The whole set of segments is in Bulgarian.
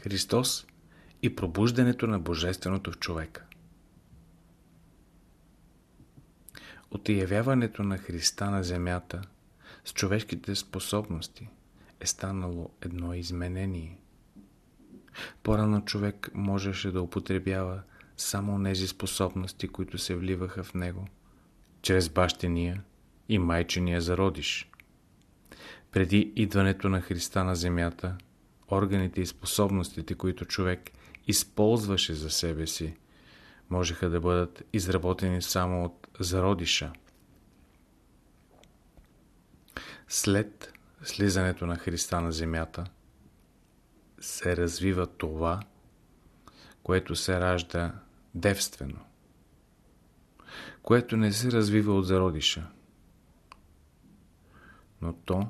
Христос и пробуждането на Божественото в човека. От явяването на Христа на земята с човешките способности е станало едно изменение. По-рано човек можеше да употребява само тези способности, които се вливаха в него, чрез бащения и майчения зародиш. Преди идването на Христа на земята, органите и способностите, които човек използваше за себе си, можеха да бъдат изработени само от зародиша. След слизането на Христа на земята се развива това, което се ражда девствено, което не се развива от зародиша, но то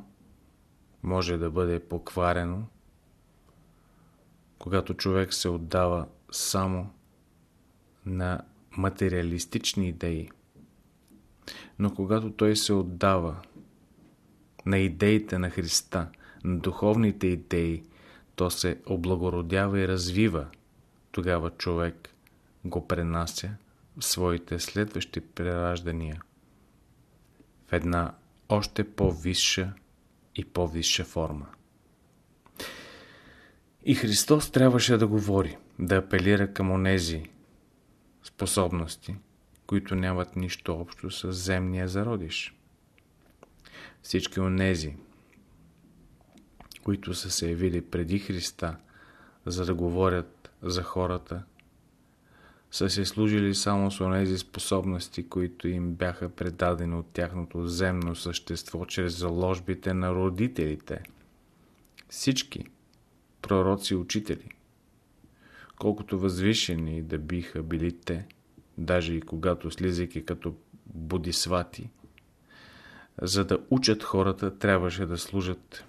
може да бъде покварено, когато човек се отдава само на материалистични идеи. Но когато той се отдава на идеите на Христа, на духовните идеи, то се облагородява и развива. Тогава човек го пренася в своите следващи прераждания в една още по-висша и по-висша форма. И Христос трябваше да говори, да апелира към онези способности, които нямат нищо общо с земния зародиш. Всички онези, които са се явили преди Христа, за да говорят за хората, са се служили само с онези способности, които им бяха предадени от тяхното земно същество чрез заложбите на родителите. Всички пророци и учители, колкото възвишени да биха били те, даже и когато слизайки като бодисвати, за да учат хората, трябваше да служат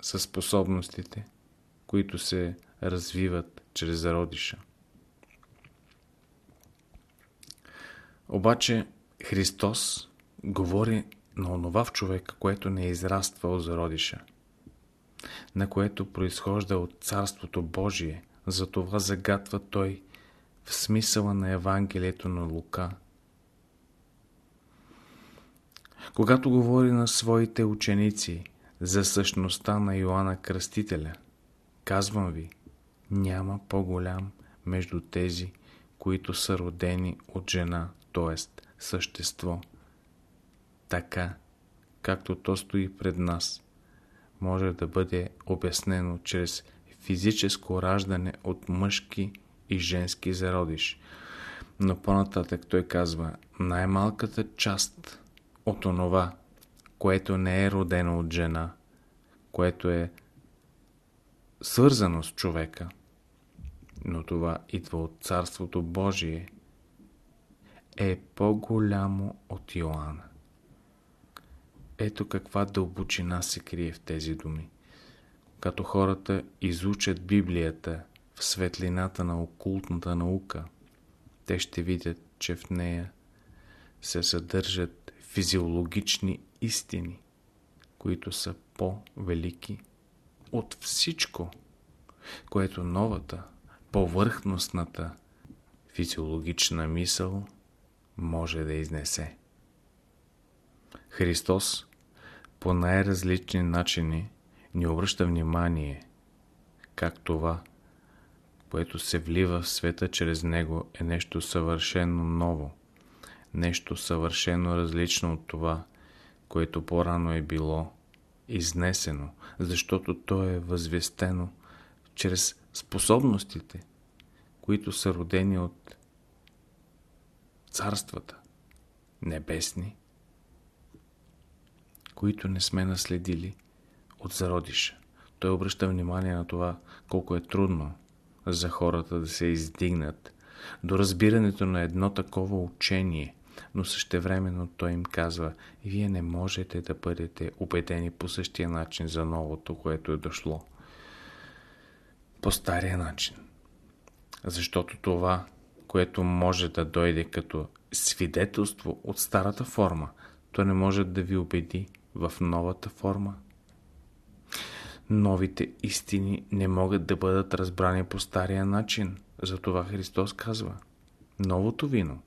със способностите, които се развиват чрез зародиша. Обаче Христос говори на онова в човека, което не е израства от зародиша, на което произхожда от Царството Божие, затова загатва Той в смисъла на Евангелието на Лука. Когато говори на своите ученици за същността на Йоанна Кръстителя, казвам ви, няма по-голям между тези, които са родени от жена, т.е. същество. Така, както то стои пред нас, може да бъде обяснено чрез физическо раждане от мъжки и женски зародиш. Но по-нататък той казва, най-малката част от онова, което не е родено от жена, което е свързано с човека, но това идва от Царството Божие, е по-голямо от Йоанна. Ето каква дълбочина се крие в тези думи. Като хората изучат Библията в светлината на окултната наука, те ще видят, че в нея се съдържат физиологични истини, които са по-велики от всичко, което новата, повърхностната физиологична мисъл може да изнесе. Христос по най-различни начини ни обръща внимание как това, което се влива в света чрез Него е нещо съвършено ново, нещо съвършено различно от това, което по-рано е било изнесено, защото то е възвестено чрез способностите, които са родени от царствата небесни, които не сме наследили от зародиша. Той обръща внимание на това колко е трудно за хората да се издигнат до разбирането на едно такова учение, но същевременно той им казва, вие не можете да бъдете убедени по същия начин за новото, което е дошло. По стария начин. Защото това, което може да дойде като свидетелство от старата форма, то не може да ви убеди в новата форма. Новите истини не могат да бъдат разбрани по стария начин. Затова Христос казва Новото вино,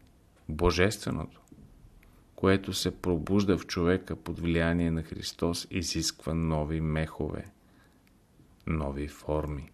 Божественото, което се пробужда в човека под влияние на Христос, изисква нови мехове, нови форми.